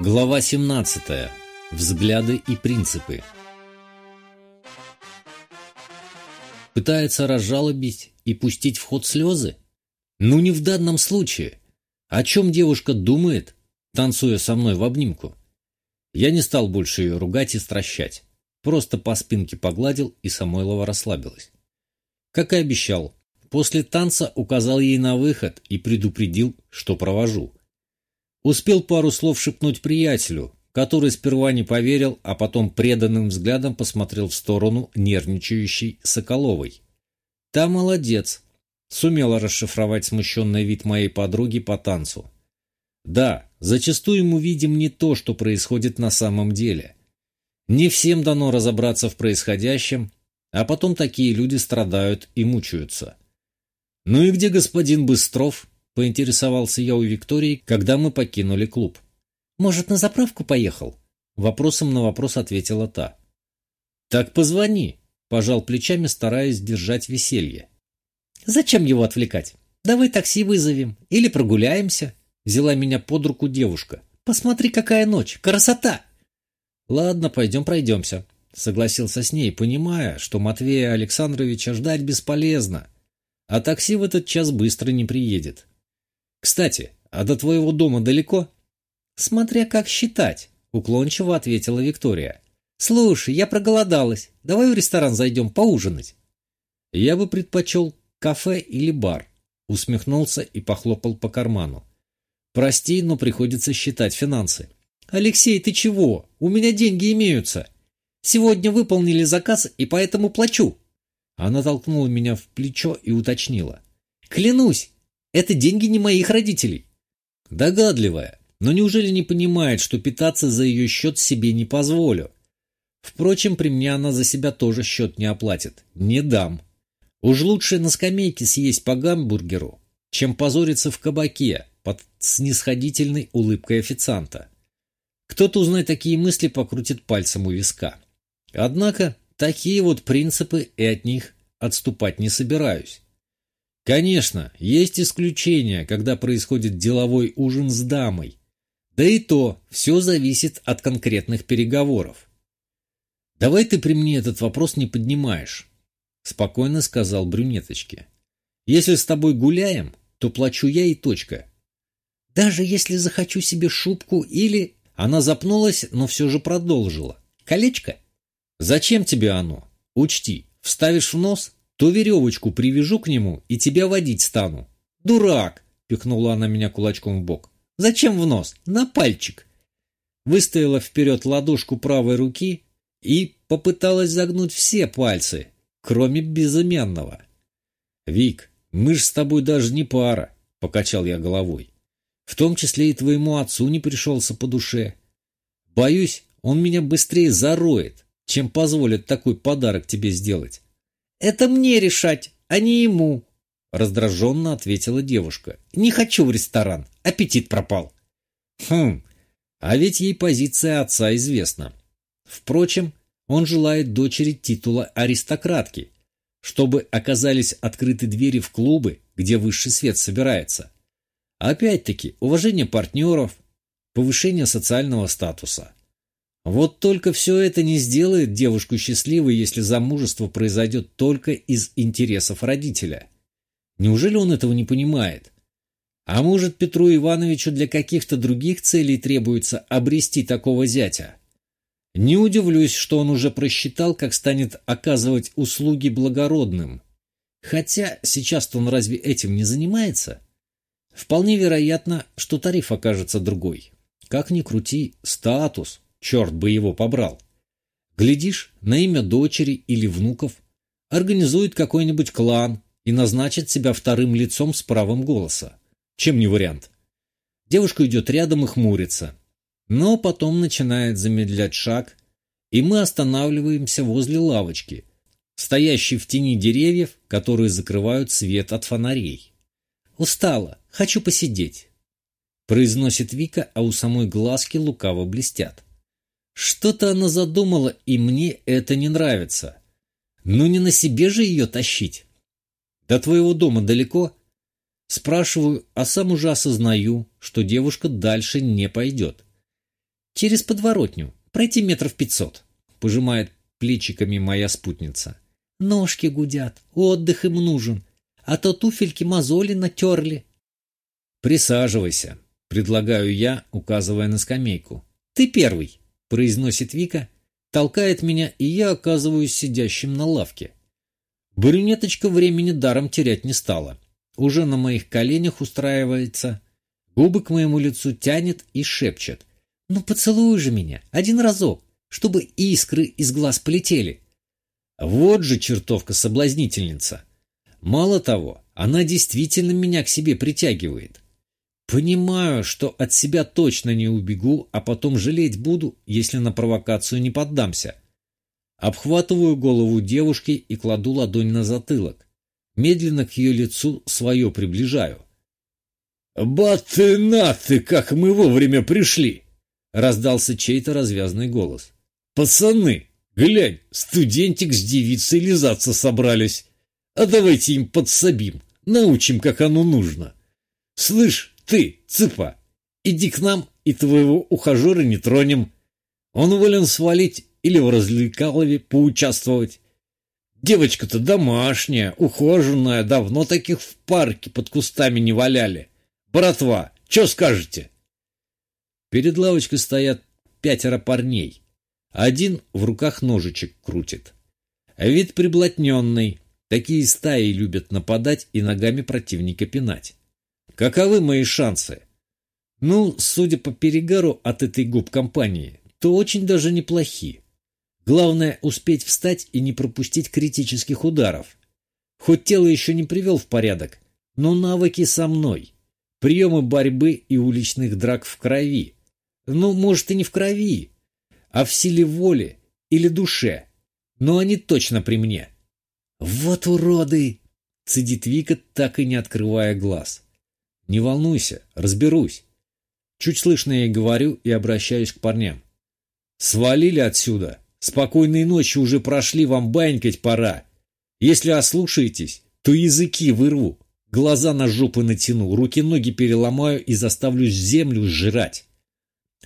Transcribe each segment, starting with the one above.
Глава 17. Взгляды и принципы. Пытается разжалобить и пустить в ход слезы? Ну не в данном случае. О чем девушка думает, танцуя со мной в обнимку? Я не стал больше ее ругать и стращать. Просто по спинке погладил, и Самойлова расслабилась. Как и обещал, после танца указал ей на выход и предупредил, что провожу. Успел пару слов шепнуть приятелю, который сперва не поверил, а потом преданным взглядом посмотрел в сторону нервничающей Соколовой. Та молодец. Сумела расшифровать смущенный вид моей подруги по танцу. Да, зачастую мы видим не то, что происходит на самом деле. Не всем дано разобраться в происходящем, а потом такие люди страдают и мучаются. Ну и где господин Быстров? — поинтересовался я у Виктории, когда мы покинули клуб. «Может, на заправку поехал?» Вопросом на вопрос ответила та. «Так позвони», — пожал плечами, стараясь держать веселье. «Зачем его отвлекать? Давай такси вызовем или прогуляемся», — взяла меня под руку девушка. «Посмотри, какая ночь! Красота!» «Ладно, пойдем пройдемся», — согласился с ней, понимая, что Матвея Александровича ждать бесполезно, а такси в этот час быстро не приедет. Кстати, а до твоего дома далеко? Смотря как считать, уклончиво ответила Виктория. Слушай, я проголодалась. Давай в ресторан зайдем поужинать. Я бы предпочел кафе или бар, усмехнулся и похлопал по карману. Прости, но приходится считать финансы. Алексей, ты чего? У меня деньги имеются. Сегодня выполнили заказ и поэтому плачу. Она толкнула меня в плечо и уточнила. Клянусь, это деньги не моих родителей. Догадливая, но неужели не понимает, что питаться за ее счет себе не позволю? Впрочем, при мне она за себя тоже счет не оплатит. Не дам. Уж лучше на скамейке съесть по гамбургеру, чем позориться в кабаке под снисходительной улыбкой официанта. Кто-то, узнает такие мысли, покрутит пальцем у виска. Однако, такие вот принципы, и от них отступать не собираюсь. Конечно, есть исключения, когда происходит деловой ужин с дамой. Да и то, все зависит от конкретных переговоров. «Давай ты при мне этот вопрос не поднимаешь», — спокойно сказал брюнеточке. «Если с тобой гуляем, то плачу я и точка». «Даже если захочу себе шубку или...» Она запнулась, но все же продолжила. «Колечко?» «Зачем тебе оно? Учти, вставишь в нос, то веревочку привяжу к нему и тебя водить стану. Дурак! Пихнула она меня кулачком в бок. Зачем в нос? На пальчик. Выставила вперед ладошку правой руки и попыталась загнуть все пальцы, кроме безымянного. «Вик, мы ж с тобой даже не пара», — покачал я головой. «В том числе и твоему отцу не пришелся по душе. Боюсь, он меня быстрее зароет, чем позволит такой подарок тебе сделать. «Это мне решать, а не ему», — раздраженно ответила девушка. «Не хочу в ресторан, аппетит пропал». «Хм, а ведь ей позиция отца известна. Впрочем, он желает дочери титула аристократки, чтобы оказались открыты двери в клубы, где высший свет собирается. Опять-таки, уважение партнеров, повышение социального статуса. Вот только все это не сделает девушку счастливой, если замужество произойдет только из интересов родителя. Неужели он этого не понимает? А может, Петру Ивановичу для каких-то других целей требуется обрести такого зятя? Не удивлюсь, что он уже просчитал, как станет оказывать услуги благородным. Хотя сейчас-то он разве этим не занимается? Вполне вероятно, что тариф окажется другой. Как ни крути, статус, черт бы его побрал. Глядишь, на имя дочери или внуков организует какой-нибудь клан и назначит себя вторым лицом с правом голоса. Чем не вариант? Девушка идет рядом и хмурится, но потом начинает замедлять шаг, и мы останавливаемся возле лавочки, стоящей в тени деревьев, которые закрывают свет от фонарей. «Устала, хочу посидеть», — произносит Вика, а у самой глазки лукаво блестят. Что-то она задумала, и мне это не нравится. Ну не на себе же ее тащить. До твоего дома далеко? Спрашиваю, а сам уже осознаю, что девушка дальше не пойдет. Через подворотню. Пройти метров пятьсот. Пожимает плечиками моя спутница. Ножки гудят, отдых им нужен. А то туфельки мозоли натерли. Присаживайся, предлагаю я, указывая на скамейку. Ты первый, произносит Вика, толкает меня, и я оказываюсь сидящим на лавке. Брюнеточка времени даром терять не стала. Уже на моих коленях устраивается, губы к моему лицу тянет и шепчет. «Ну поцелуй же меня, один разок, чтобы искры из глаз полетели». Вот же чертовка соблазнительница. Мало того, она действительно меня к себе притягивает. Понимаю, что от себя точно не убегу, а потом жалеть буду, если на провокацию не поддамся. Обхватываю голову девушки и кладу ладонь на затылок. Медленно к ее лицу свое приближаю. «Баты ты, как мы вовремя пришли!» — раздался чей-то развязный голос. «Пацаны, глянь, студентик с девицей лизаться собрались. А давайте им подсобим, научим, как оно нужно. Слышь, ты, цыпа, иди к нам и твоего ухажера не тронем. Он волен свалить или в развлекалове поучаствовать. Девочка-то домашняя, ухоженная, давно таких в парке под кустами не валяли. Братва, что скажете? Перед лавочкой стоят пятеро парней. Один в руках ножичек крутит. Вид приблотненный. Такие стаи любят нападать и ногами противника пинать. Каковы мои шансы? Ну, судя по перегару от этой губ компании, то очень даже неплохие. Главное – успеть встать и не пропустить критических ударов. Хоть тело еще не привел в порядок, но навыки со мной. Приемы борьбы и уличных драк в крови. Ну, может, и не в крови, а в силе воли или душе. Но они точно при мне. «Вот уроды!» – цедит Вика, так и не открывая глаз. «Не волнуйся, разберусь». Чуть слышно я говорю и обращаюсь к парням. «Свалили отсюда!» Спокойной ночи уже прошли, вам банькать пора. Если ослушаетесь, то языки вырву, глаза на жопы натяну, руки-ноги переломаю и заставлю землю сжирать.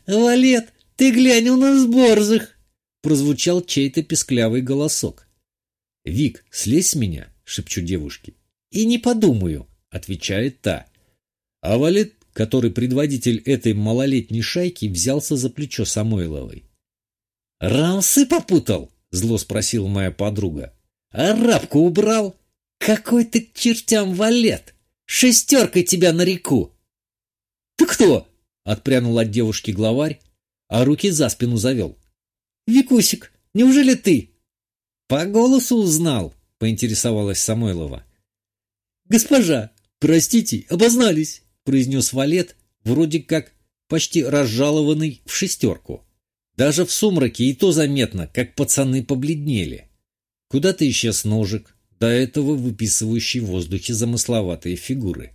«Валет, ты глянь, у нас борзых!» Прозвучал чей-то песклявый голосок. «Вик, слезь с меня!» — шепчу девушке. «И не подумаю!» — отвечает та. А Валет, который предводитель этой малолетней шайки, взялся за плечо Самойловой. «Рамсы попутал?» — зло спросила моя подруга. «Арабку убрал? Какой ты к чертям валет! Шестеркой тебя на реку!» «Ты кто?» — отпрянул от девушки главарь, а руки за спину завел. «Викусик, неужели ты?» «По голосу узнал», — поинтересовалась Самойлова. «Госпожа, простите, обознались», — произнес Валет, вроде как почти разжалованный в шестерку. Даже в сумраке и то заметно, как пацаны побледнели. Куда-то исчез ножик, до этого выписывающий в воздухе замысловатые фигуры.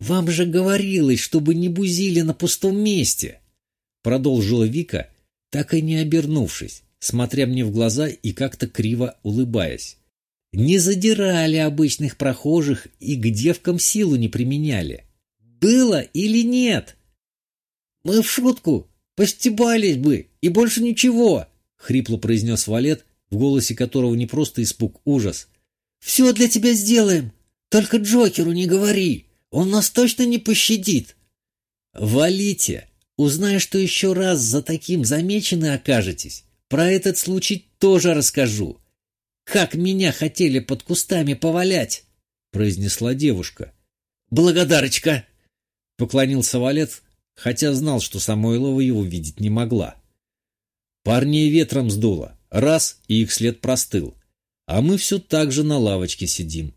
«Вам же говорилось, чтобы не бузили на пустом месте!» Продолжила Вика, так и не обернувшись, смотря мне в глаза и как-то криво улыбаясь. «Не задирали обычных прохожих и к девкам силу не применяли. Было или нет?» «Мы в шутку!» «Постебались бы, и больше ничего!» — хрипло произнес Валет, в голосе которого не просто испуг, ужас. «Все для тебя сделаем, только Джокеру не говори, он нас точно не пощадит!» «Валите! Узнай, что еще раз за таким замечены окажетесь, про этот случай тоже расскажу. Как меня хотели под кустами повалять!» — произнесла девушка. «Благодарочка!» — поклонился Валет, хотя знал, что Самойлова его видеть не могла. Парней ветром сдуло, раз, и их след простыл, а мы все так же на лавочке сидим.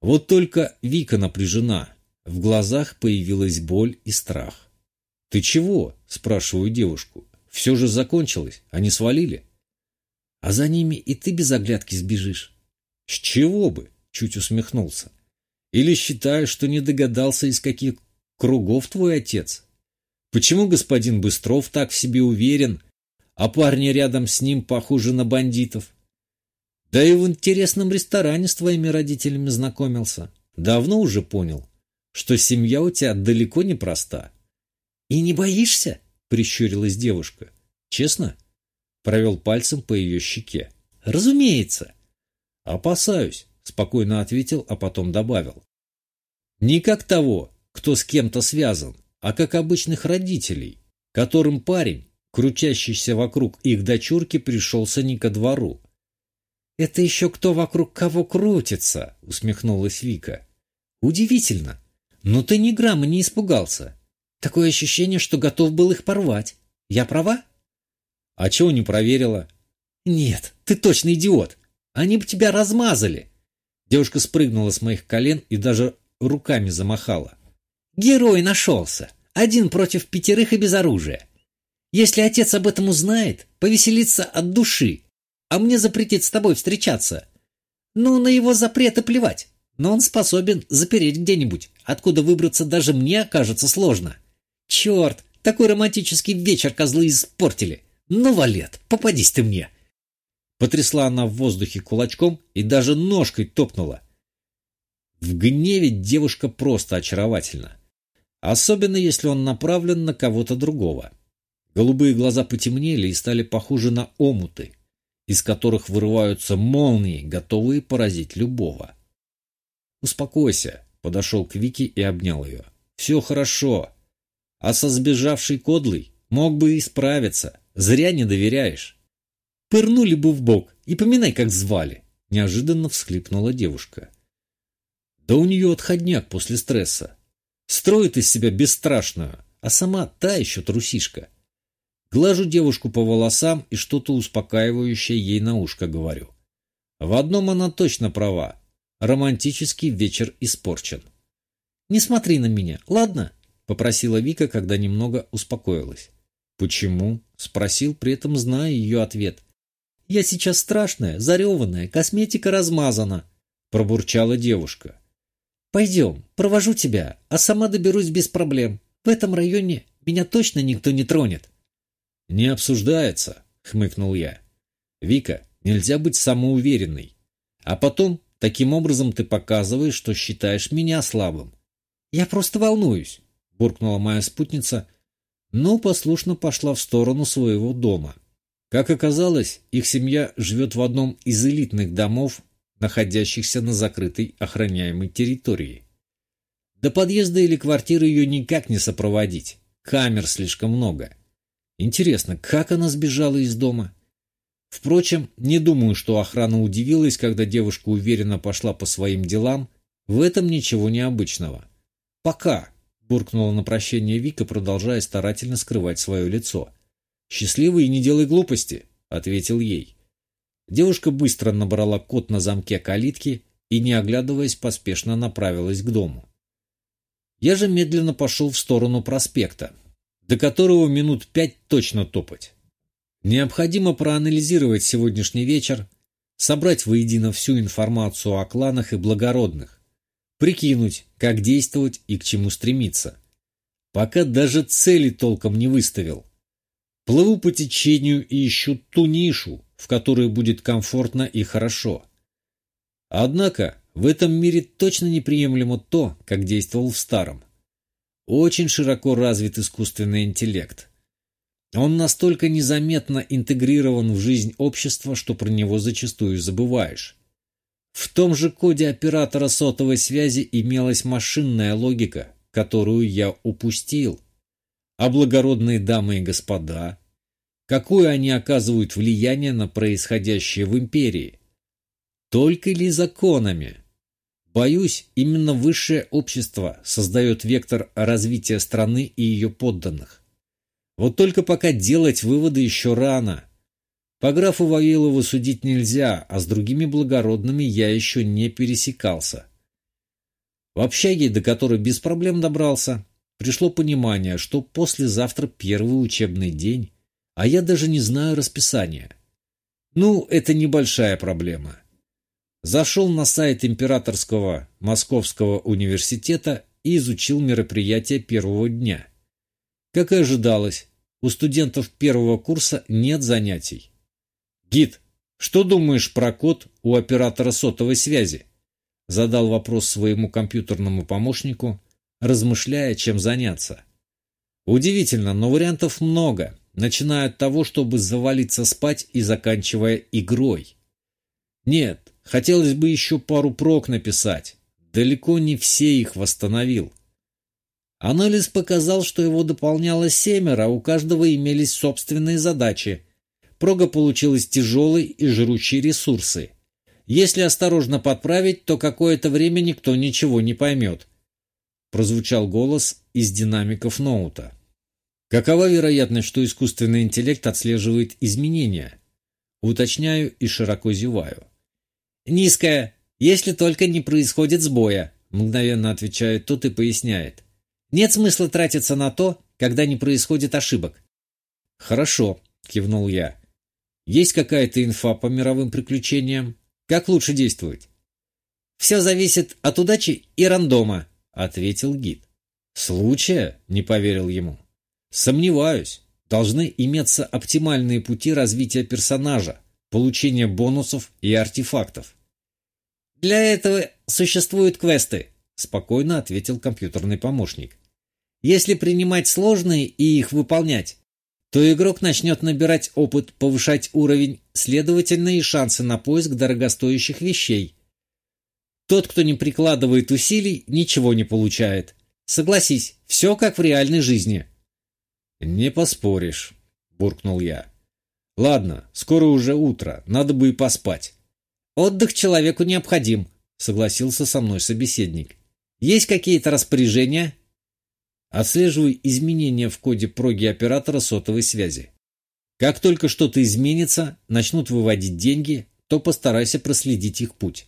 Вот только Вика напряжена, в глазах появилась боль и страх. «Ты чего?» – спрашиваю девушку. «Все же закончилось, они свалили». «А за ними и ты без оглядки сбежишь». «С чего бы?» – чуть усмехнулся. «Или считаешь, что не догадался, из каких кругов твой отец?» Почему господин Быстров так в себе уверен, а парни рядом с ним похожи на бандитов? Да и в интересном ресторане с твоими родителями знакомился. Давно уже понял, что семья у тебя далеко не проста. И не боишься? прищурилась девушка. «Честно?» Провел пальцем по ее щеке. «Разумеется!» «Опасаюсь», — спокойно ответил, а потом добавил. «Не как того, кто с кем-то связан, а как обычных родителей, которым парень, крутящийся вокруг их дочурки, пришелся не ко двору. «Это еще кто вокруг кого крутится?» — усмехнулась Вика. «Удивительно. Но ты ни грамма не испугался. Такое ощущение, что готов был их порвать. Я права?» «А чего не проверила?» «Нет, ты точно идиот. Они бы тебя размазали». Девушка спрыгнула с моих колен и даже руками замахала. «Герой нашелся. Один против пятерых и без оружия. Если отец об этом узнает, повеселится от души, а мне запретит с тобой встречаться. Ну, на его запреты плевать, но он способен запереть где-нибудь, откуда выбраться даже мне окажется сложно. Черт, такой романтический вечер козлы испортили. Ну, Валет, попадись ты мне!» Потрясла она в воздухе кулачком и даже ножкой топнула. В гневе девушка просто очаровательна. Особенно, если он направлен на кого-то другого. Голубые глаза потемнели и стали похожи на омуты, из которых вырываются молнии, готовые поразить любого. «Успокойся», — подошел к Вике и обнял ее. «Все хорошо. А со сбежавшей кодлой мог бы исправиться. Зря не доверяешь». «Пырнули бы в бок и поминай, как звали», — неожиданно всхлипнула девушка. «Да у нее отходняк после стресса. Строит из себя бесстрашную, а сама та еще трусишка». Глажу девушку по волосам и что-то успокаивающее ей на ушко говорю. В одном она точно права. Романтический вечер испорчен. «Не смотри на меня, ладно?» — попросила Вика, когда немного успокоилась. «Почему?» — спросил, при этом зная ее ответ. «Я сейчас страшная, зареванная, косметика размазана», — пробурчала девушка. «Пойдем, провожу тебя, а сама доберусь без проблем. В этом районе меня точно никто не тронет». «Не обсуждается», — хмыкнул я. «Вика, нельзя быть самоуверенной. А потом, таким образом ты показываешь, что считаешь меня слабым». «Я просто волнуюсь», — буркнула моя спутница, но послушно пошла в сторону своего дома. Как оказалось, их семья живет в одном из элитных домов, находящихся на закрытой охраняемой территории. До подъезда или квартиры ее никак не сопроводить, камер слишком много. Интересно, как она сбежала из дома? Впрочем, не думаю, что охрана удивилась, когда девушка уверенно пошла по своим делам. В этом ничего необычного. «Пока», — буркнула на прощение Вика, продолжая старательно скрывать свое лицо. «Счастливый и не делай глупости», — ответил ей. Девушка быстро набрала код на замке калитки и, не оглядываясь, поспешно направилась к дому. Я же медленно пошел в сторону проспекта, до которого минут пять точно топать. Необходимо проанализировать сегодняшний вечер, собрать воедино всю информацию о кланах и благородных, прикинуть, как действовать и к чему стремиться. Пока даже цели толком не выставил. Плыву по течению и ищу ту нишу, в которой будет комфортно и хорошо. Однако в этом мире точно неприемлемо то, как действовал в старом. Очень широко развит искусственный интеллект. Он настолько незаметно интегрирован в жизнь общества, что про него зачастую забываешь. В том же коде оператора сотовой связи имелась машинная логика, которую я упустил. А благородные дамы и господа, какое они оказывают влияние на происходящее в империи? Только ли законами? Боюсь, именно высшее общество создает вектор развития страны и ее подданных. Вот только пока делать выводы еще рано. По графу Вавилову судить нельзя, а с другими благородными я еще не пересекался. В общаге, до которой без проблем добрался, пришло понимание, что послезавтра первый учебный день, а я даже не знаю расписания. Ну, это небольшая проблема. Зашел на сайт Императорского Московского университета и изучил мероприятия первого дня. Как и ожидалось, у студентов первого курса нет занятий. «Гид, что думаешь про код у оператора сотовой связи?» Задал вопрос своему компьютерному помощнику, размышляя, чем заняться. Удивительно, но вариантов много, начиная от того, чтобы завалиться спать и заканчивая игрой. Нет, хотелось бы еще пару прок написать. Далеко не все их восстановил. Анализ показал, что его дополняло семеро, у каждого имелись собственные задачи. Прога получилась тяжелой и жрущей ресурсы. Если осторожно подправить, то какое-то время никто ничего не поймет. Прозвучал голос из динамиков ноута. Какова вероятность, что искусственный интеллект отслеживает изменения? Уточняю и широко зеваю. Низкая, если только не происходит сбоя, мгновенно отвечает тот и поясняет. Нет смысла тратиться на то, когда не происходит ошибок. Хорошо, кивнул я. Есть какая-то инфа по мировым приключениям? Как лучше действовать? Все зависит от удачи и рандома, ответил гид. Случая? Не поверил ему. Сомневаюсь. Должны иметься оптимальные пути развития персонажа, получения бонусов и артефактов. Для этого существуют квесты, спокойно ответил компьютерный помощник. Если принимать сложные и их выполнять, то игрок начнет набирать опыт, повышать уровень, следовательно и шансы на поиск дорогостоящих вещей. Тот, кто не прикладывает усилий, ничего не получает. Согласись, все как в реальной жизни. «Не поспоришь», — буркнул я. «Ладно, скоро уже утро, надо бы и поспать». «Отдых человеку необходим», — согласился со мной собеседник. «Есть какие-то распоряжения?» Отслеживай изменения в коде проги оператора сотовой связи. Как только что-то изменится, начнут выводить деньги, то постарайся проследить их путь.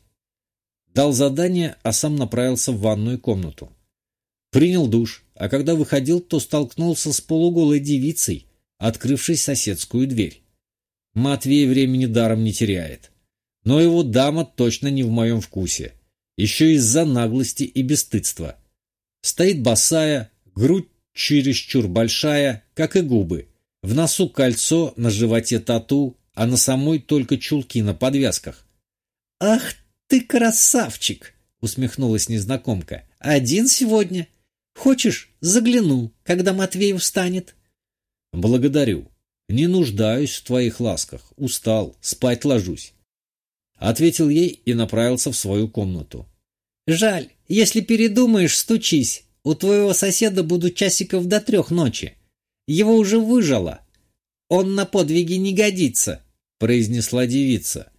Дал задание, а сам направился в ванную комнату. Принял душ, а когда выходил, то столкнулся с полуголой девицей, открывшей соседскую дверь. Матвей времени даром не теряет. Но его дама точно не в моем вкусе. Еще из-за наглости и бесстыдства. Стоит босая, грудь чересчур большая, как и губы. В носу кольцо, на животе тату, а на самой только чулки на подвязках. «Ах ты красавчик!» — усмехнулась незнакомка. «Один сегодня? Хочешь, загляну, когда Матвей встанет?» «Благодарю. Не нуждаюсь в твоих ласках. Устал, спать ложусь». Ответил ей и направился в свою комнату. «Жаль, если передумаешь, стучись. У твоего соседа буду часиков до трех ночи. Его уже выжало. Он на подвиги не годится», — произнесла девица.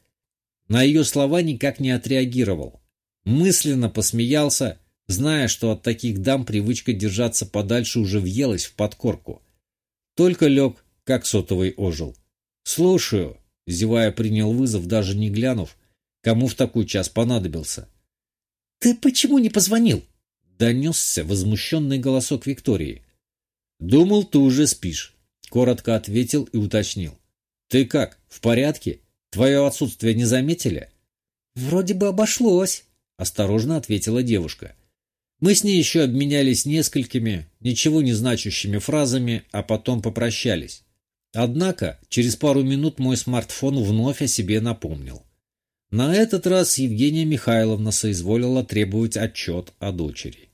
На ее слова никак не отреагировал. Мысленно посмеялся, зная, что от таких дам привычка держаться подальше уже въелась в подкорку. Только лег, как сотовый ожил. «Слушаю», — зевая принял вызов, даже не глянув, кому в такой час понадобился. «Ты почему не позвонил?» — донесся возмущенный голосок Виктории. «Думал, ты уже спишь», — коротко ответил и уточнил. «Ты как, в порядке? Твое отсутствие не заметили?» «Вроде бы обошлось», — осторожно ответила девушка. Мы с ней еще обменялись несколькими, ничего не значащими фразами, а потом попрощались. Однако через пару минут мой смартфон вновь о себе напомнил. На этот раз Евгения Михайловна соизволила требовать отчет о дочери.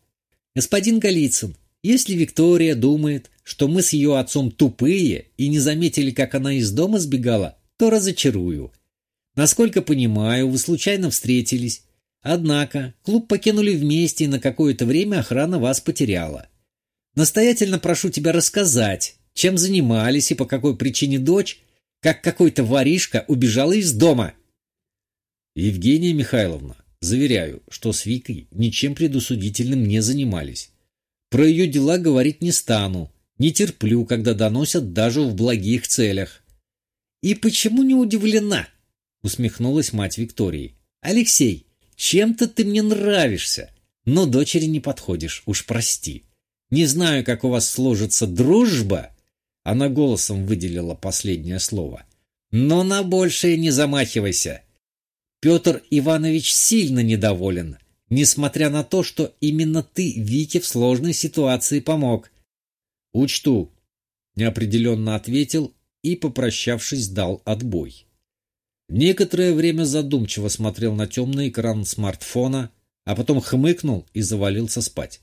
«Господин Голицын, если Виктория думает, что мы с ее отцом тупые и не заметили, как она из дома сбегала, то разочарую. Насколько понимаю, вы случайно встретились, Однако клуб покинули вместе, и на какое-то время охрана вас потеряла. Настоятельно прошу тебя рассказать, чем занимались и по какой причине дочь, как какой-то воришка, убежала из дома. Евгения Михайловна, заверяю, что с Викой ничем предусудительным не занимались. Про ее дела говорить не стану, не терплю, когда доносят даже в благих целях. «И почему не удивлена?» — усмехнулась мать Виктории. «Алексей, чем-то ты мне нравишься, но дочери не подходишь, уж прости. Не знаю, как у вас сложится дружба, она голосом выделила последнее слово. Но на большее не замахивайся. Петр Иванович сильно недоволен, несмотря на то, что именно ты Вике в сложной ситуации помог. Учту, неопределенно ответил и, попрощавшись, дал отбой. Некоторое время задумчиво смотрел на темный экран смартфона, а потом хмыкнул и завалился спать.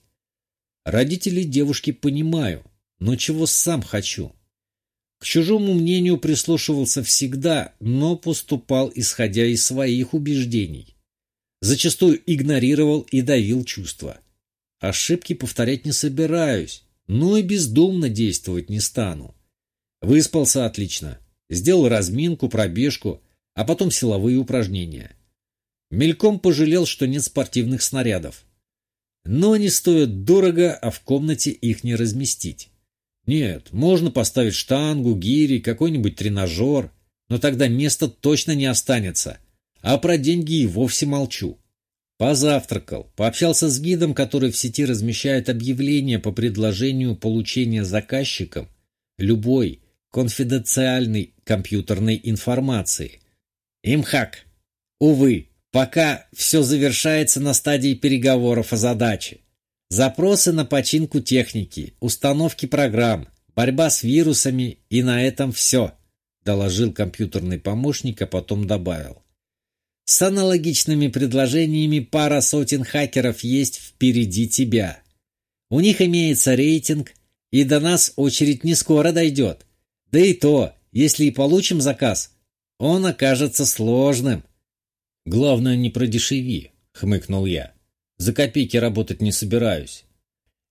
Родителей девушки понимаю. но чего сам хочу. К чужому мнению прислушивался всегда, но поступал исходя из своих убеждений. Зачастую игнорировал и давил чувства. Ошибки повторять не собираюсь, но и бездумно действовать не стану. Выспался отлично, сделал разминку, пробежку, а потом силовые упражнения. Мельком пожалел, что нет спортивных снарядов. Но они стоят дорого, а в комнате их не разместить. Нет, можно поставить штангу, гири, какой-нибудь тренажер, но тогда места точно не останется. А про деньги и вовсе молчу. Позавтракал, пообщался с гидом, который в сети размещает объявления по предложению получения заказчиком любой конфиденциальной компьютерной информации. Имхак. Увы, пока все завершается на стадии переговоров о задаче. Запросы на починку техники, установки программ, борьба с вирусами и на этом все, доложил компьютерный помощник, а потом добавил. С аналогичными предложениями пара сотен хакеров есть впереди тебя. У них имеется рейтинг, и до нас очередь не скоро дойдет. Да и то, если и получим заказ, он окажется сложным. Главное, не продешеви, хмыкнул я. За копейки работать не собираюсь.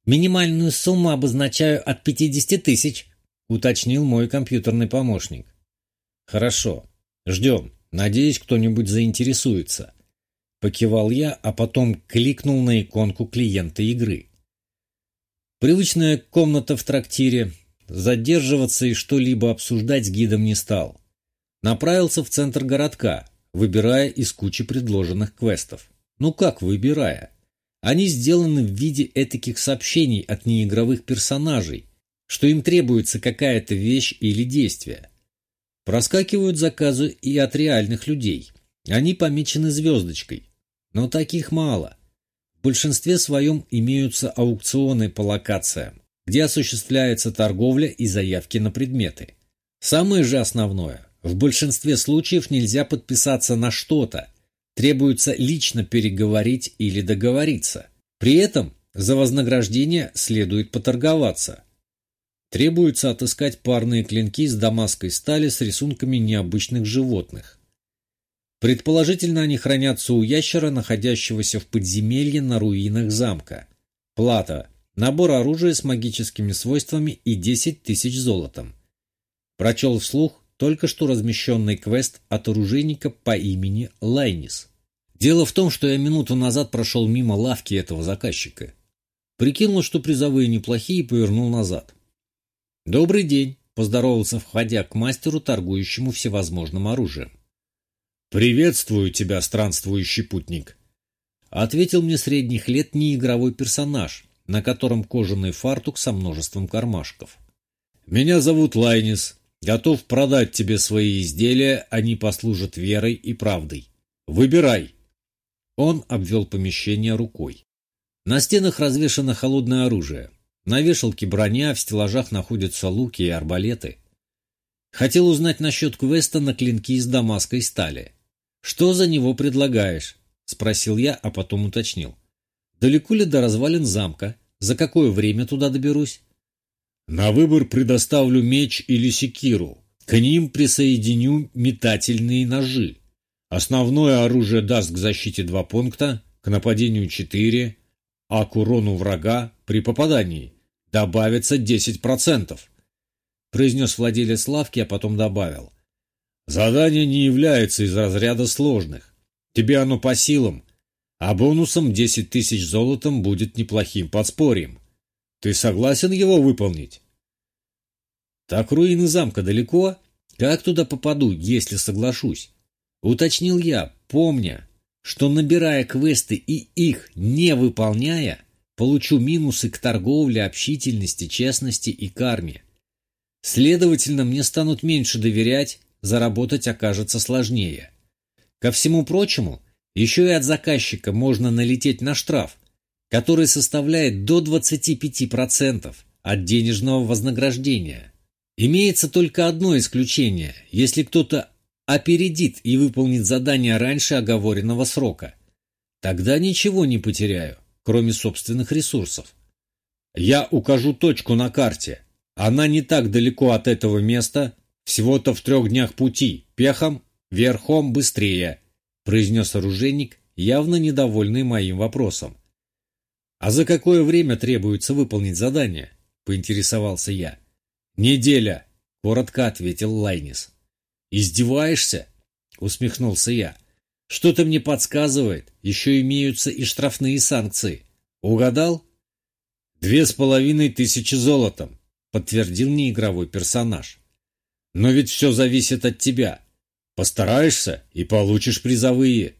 Минимальную сумму обозначаю от 50 тысяч, уточнил мой компьютерный помощник. Хорошо, ждем. Надеюсь, кто-нибудь заинтересуется. Покивал я, а потом кликнул на иконку клиента игры. Привычная комната в трактире. Задерживаться и что-либо обсуждать с гидом не стал. Направился в центр городка, выбирая из кучи предложенных квестов. Ну как выбирая? Они сделаны в виде этаких сообщений от неигровых персонажей, что им требуется какая-то вещь или действие. Проскакивают заказы и от реальных людей. Они помечены звездочкой. Но таких мало. В большинстве своем имеются аукционы по локациям, где осуществляется торговля и заявки на предметы. Самое же основное, в большинстве случаев нельзя подписаться на что-то, требуется лично переговорить или договориться. При этом за вознаграждение следует поторговаться. Требуется отыскать парные клинки из дамасской стали с рисунками необычных животных. Предположительно, они хранятся у ящера, находящегося в подземелье на руинах замка. Плата. Набор оружия с магическими свойствами и 10 тысяч золотом. Прочел вслух только что размещенный квест от оружейника по имени Лайнис. Дело в том, что я минуту назад прошел мимо лавки этого заказчика. Прикинул, что призовые неплохие, и повернул назад. «Добрый день», — поздоровался, входя к мастеру, торгующему всевозможным оружием. «Приветствую тебя, странствующий путник», — ответил мне средних лет неигровой персонаж, на котором кожаный фартук со множеством кармашков. «Меня зовут Лайнис. Готов продать тебе свои изделия, они послужат верой и правдой. Выбирай». Он обвел помещение рукой. На стенах развешано холодное оружие. На вешалке броня, в стеллажах находятся луки и арбалеты. Хотел узнать насчет квеста на клинки из дамасской стали. «Что за него предлагаешь?» — спросил я, а потом уточнил. «Далеко ли до развалин замка? За какое время туда доберусь?» «На выбор предоставлю меч или секиру. К ним присоединю метательные ножи. Основное оружие даст к защите два пункта, к нападению четыре, а к урону врага при попадании добавится 10%, произнес владелец лавки, а потом добавил. Задание не является из разряда сложных. Тебе оно по силам, а бонусом 10 тысяч золотом будет неплохим подспорьем. Ты согласен его выполнить? Так руины замка далеко? Как туда попаду, если соглашусь? Уточнил я, помня, что набирая квесты и их не выполняя, Получу минусы к торговле, общительности, честности и карме. Следовательно, мне станут меньше доверять, заработать окажется сложнее. Ко всему прочему, еще и от заказчика можно налететь на штраф, который составляет до 25% от денежного вознаграждения. Имеется только одно исключение, если кто-то опередит и выполнит задание раньше оговоренного срока. Тогда ничего не потеряю кроме собственных ресурсов. Я укажу точку на карте, Она не так далеко от этого места, всего-то в трех днях пути, пехом, верхом быстрее, произнес оружейник, явно недовольный моим вопросом. «А за какое время требуется выполнить задание?» — поинтересовался я. «Неделя», — коротко ответил Лайнис. «Издеваешься?» — усмехнулся я. «Что-то мне подсказывает, еще имеются и штрафные санкции. Угадал?» «Две с половиной тысячи золотом», — подтвердил неигровой персонаж. «Но ведь все зависит от тебя. Постараешься и получишь призовые.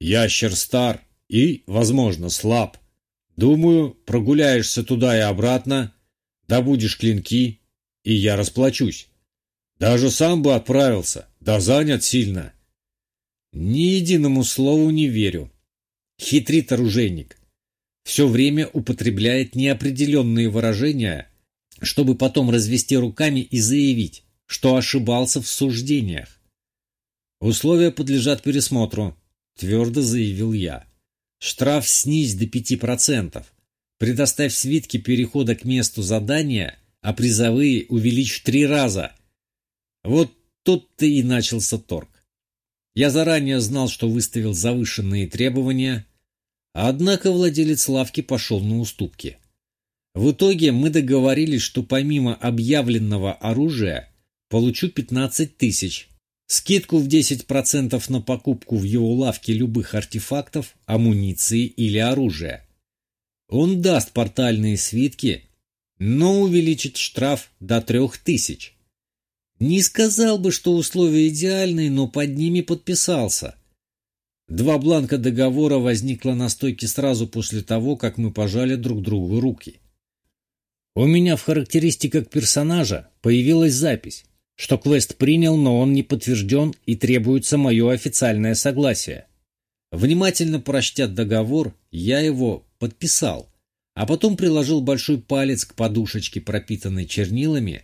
Ящер стар и, возможно, слаб. Думаю, прогуляешься туда и обратно, добудешь клинки, и я расплачусь. Даже сам бы отправился, да занят сильно. Ни единому слову не верю. Хитрит оружейник. Все время употребляет неопределенные выражения, чтобы потом развести руками и заявить, что ошибался в суждениях. Условия подлежат пересмотру, твердо заявил я. Штраф снизь до 5%. Предоставь свитки перехода к месту задания, а призовые увеличь в три раза. Вот тут-то и начался торг. Я заранее знал, что выставил завышенные требования, однако владелец лавки пошел на уступки. В итоге мы договорились, что помимо объявленного оружия получу 15 тысяч, Скидку в 10% на покупку в его лавке любых артефактов, амуниции или оружия. Он даст портальные свитки, но увеличит штраф до 3000. Не сказал бы, что условия идеальные, но под ними подписался. Два бланка договора возникло на стойке сразу после того, как мы пожали друг другу руки. У меня в характеристиках персонажа появилась запись что квест принял, но он не подтвержден и требуется мое официальное согласие. Внимательно прочтя договор, я его подписал, а потом приложил большой палец к подушечке, пропитанной чернилами,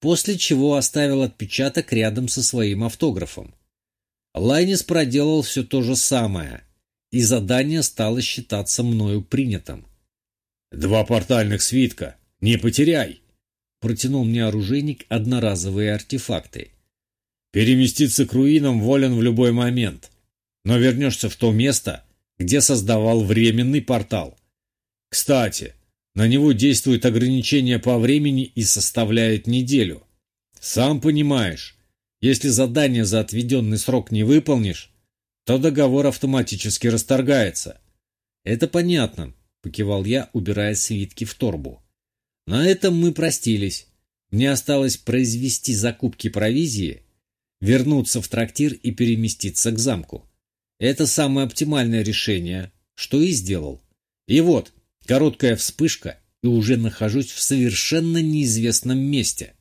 после чего оставил отпечаток рядом со своим автографом. Лайнис проделал все то же самое, и задание стало считаться мною принятым. «Два портальных свитка! Не потеряй!» Протянул мне оружейник одноразовые артефакты. Переместиться к руинам волен в любой момент. Но вернешься в то место, где создавал временный портал. Кстати, на него действует ограничение по времени и составляет неделю. Сам понимаешь, если задание за отведенный срок не выполнишь, то договор автоматически расторгается. Это понятно, покивал я, убирая свитки в торбу. На этом мы простились. Мне осталось произвести закупки провизии, вернуться в трактир и переместиться к замку. Это самое оптимальное решение, что и сделал. И вот, короткая вспышка, и уже нахожусь в совершенно неизвестном месте.